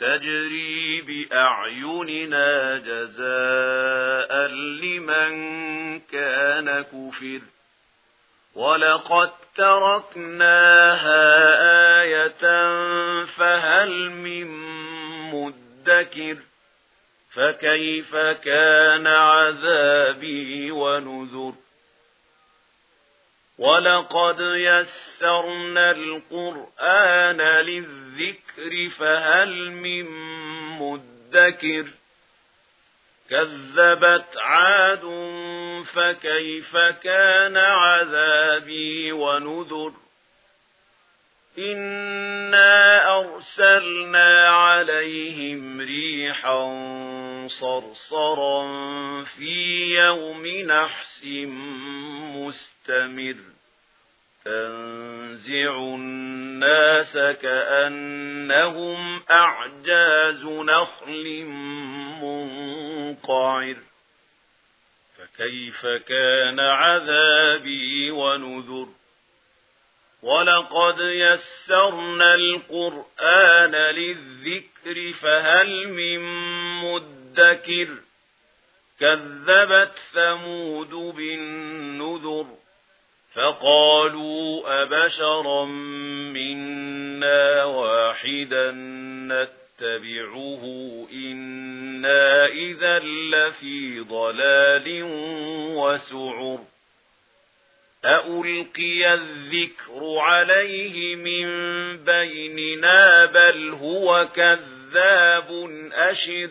تجري بأعيننا جزاء لمن كان كفر. ولقد تركناها آية فهل من مدكر فكيف كان عذابي ونذر وَلَقَدْ يَسَّرْنَا الْقُرْآنَ لِلذِّكْرِ فَهَلْ مِن مُّدَّكِرٍ كَذَّبَتْ عَادٌ فَكَيْفَ كَانَ عَذَابِي وَنُذُرِ إِنَّا أَرْسَلْنَا عَلَيْهِمْ رِيحًا صرصرا في يوم نحس مستمر. تنزع الناس كأنهم أعجاز نخل منقعر. فكيف كان عذابي ونذر؟ وَلَقَدْ يَسَّرْنَا الْقُرْآنَ لِلذِّكْرِ فَهَلْ مِن مدر مدكر كذبت ثمود بالنذر فقالوا أبشرا منا واحدا نتبعه إنا إذا لفي ضلال وسعر أَأُلْقِيَ الذِّكْرُ عَلَيْهِ مِنْ بَيْنِنَا بَلْ هُوَ كَذَّابٌ أَشِرٌ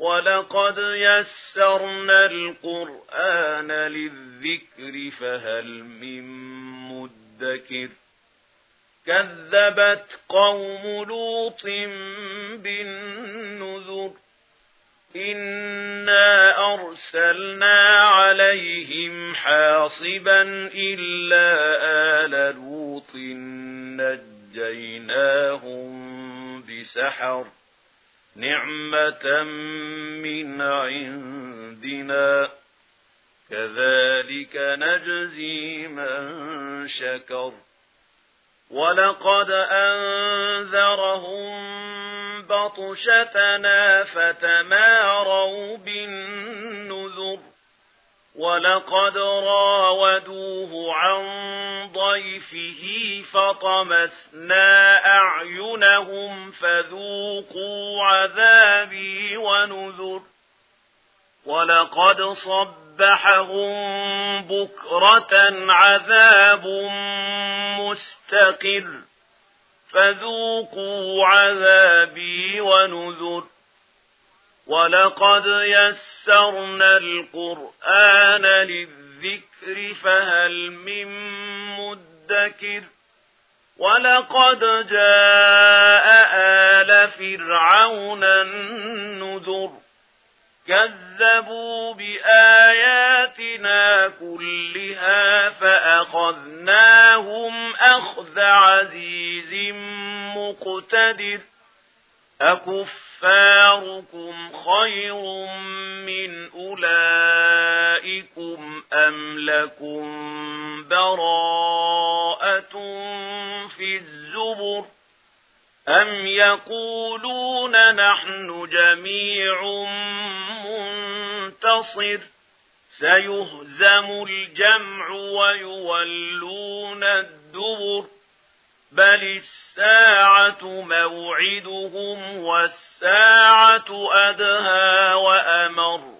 وَلَقَدْ يَسَّرْنَا الْقُرْآنَ لِلذِّكْرِ فَهَلْ مِن مُّدَّكِرٍ كَذَّبَتْ قَوْمُ لُوطٍ بِالنُّذُرِ إِنَّا أَرْسَلْنَا عَلَيْهِمْ حَاصِبًا إِلَّا آلَ لُوطٍ نَجَّيْنَاهُم بِسَحَرٍ نعمة من عندنا. كذلك نجزي من شكر. ولقد أنذرهم بطشتنا فتماروا بالنذر. ولقد راودوه عن ضعيفه فطمسنا أعينهم فذوقوا عذابي ونذر ولقد صبحهم بكرة عذاب مستقر فذوقوا عذابي ونذر ولقد يسرنا القرآن للذكر الذكر فهل من مدكر ولقد جاء آل فرعون النذر كذبوا بآياتنا كلها فأخذناهم أخذ عزيز مقتدر أكفاركم خير من أولئك أَمْ لَكُمْ بَرَاءَةٌ فِي الزُّبُرِ أَمْ يَقُولُونَ نَحْنُ جَمِيعٌ مُنْتَصِرٌ سَيُهْزَمُ الْجَمْعُ وَيُوَلُّونَ الدُّبُرَ بَلِ السَّاعَةُ مَوْعِدُهُمْ وَالسَّاعَةُ أَدْهَى وَأَمَرُّ